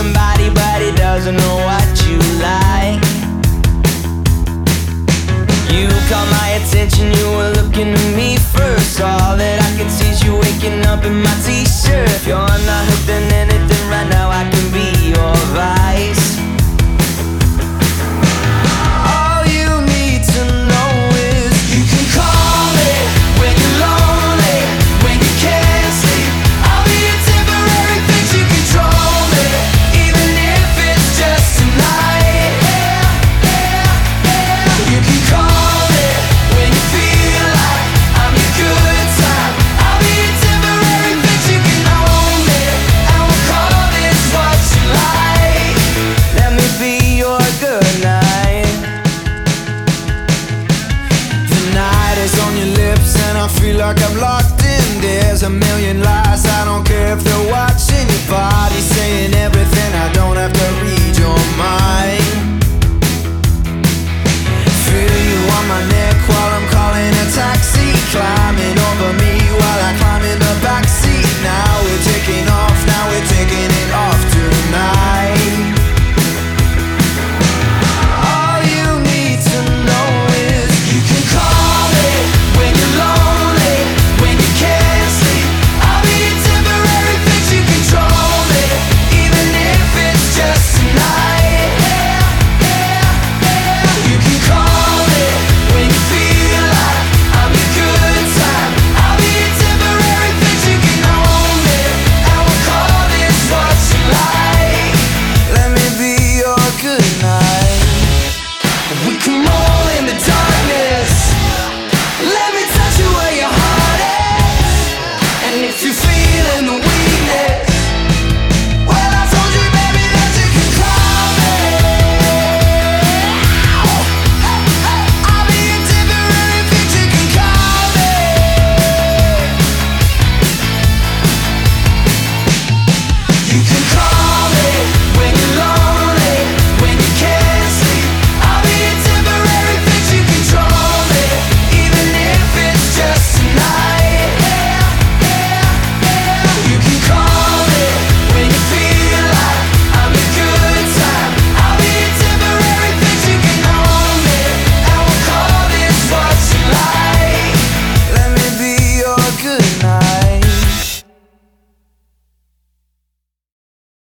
somebody, but he doesn't know what you like. You caught my attention, you were looking at me first. All that I could see is you waking up in my teeth. a million feeling the way